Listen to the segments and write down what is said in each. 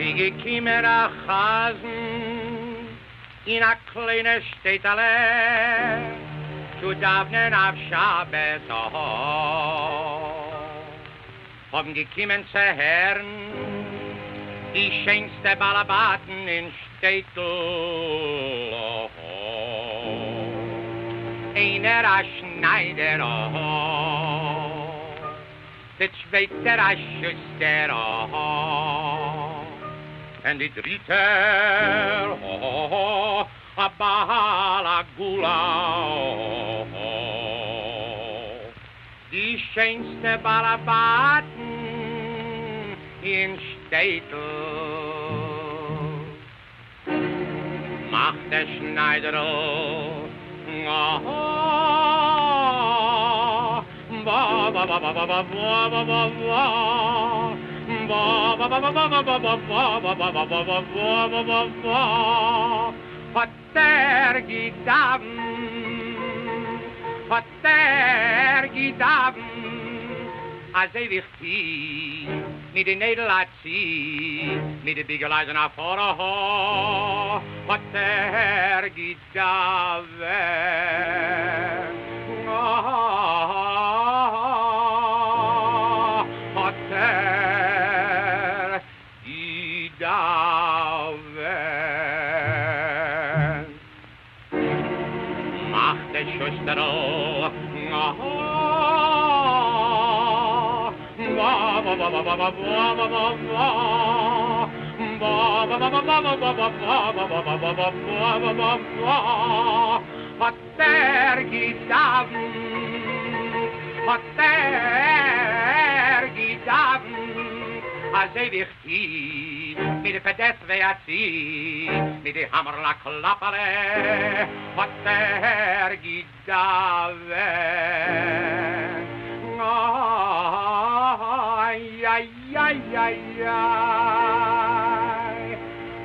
Sie gekiemen a Chasen in a kleine Städtele zu davnen auf Schabes Haben gekiemen zu Herren die schönste Balabaten in Städtel Einer a Schneider der zweite a Schuster en it dritte mm. oh, oh, oh, oh, a bala gula die schönste balabaten in Städtel macht der Schneider oh, ba ba ba ba ba ba ba ba ba Vater gidam Vater gidam Az ey wich ti Mit de nedel a zi Mit de bigel eisen a for a ho dave. Machte Schustero, a terghi davi, a terghi אז דכתיב מיט די פדס ויציב מיט די המר לקלפרה פטר גידאוון איי איי איי איי איי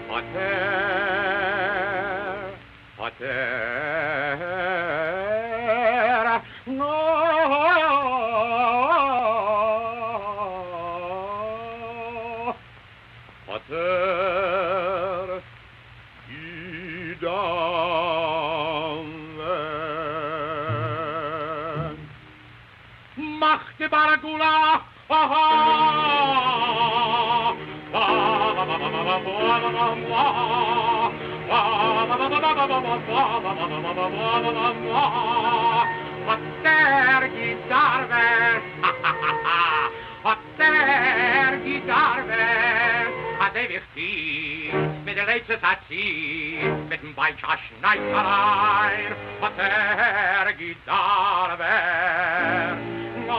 פטר פטר נו à terre qui dans l'air. Machte Barracuda! Ah, ah, ah, ah, ah, ah, Mit der letzte Tati, mit dem Beitscher Schneider ein, was er gitar. Na,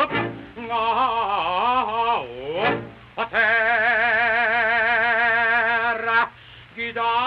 up, na, up, was er gitar.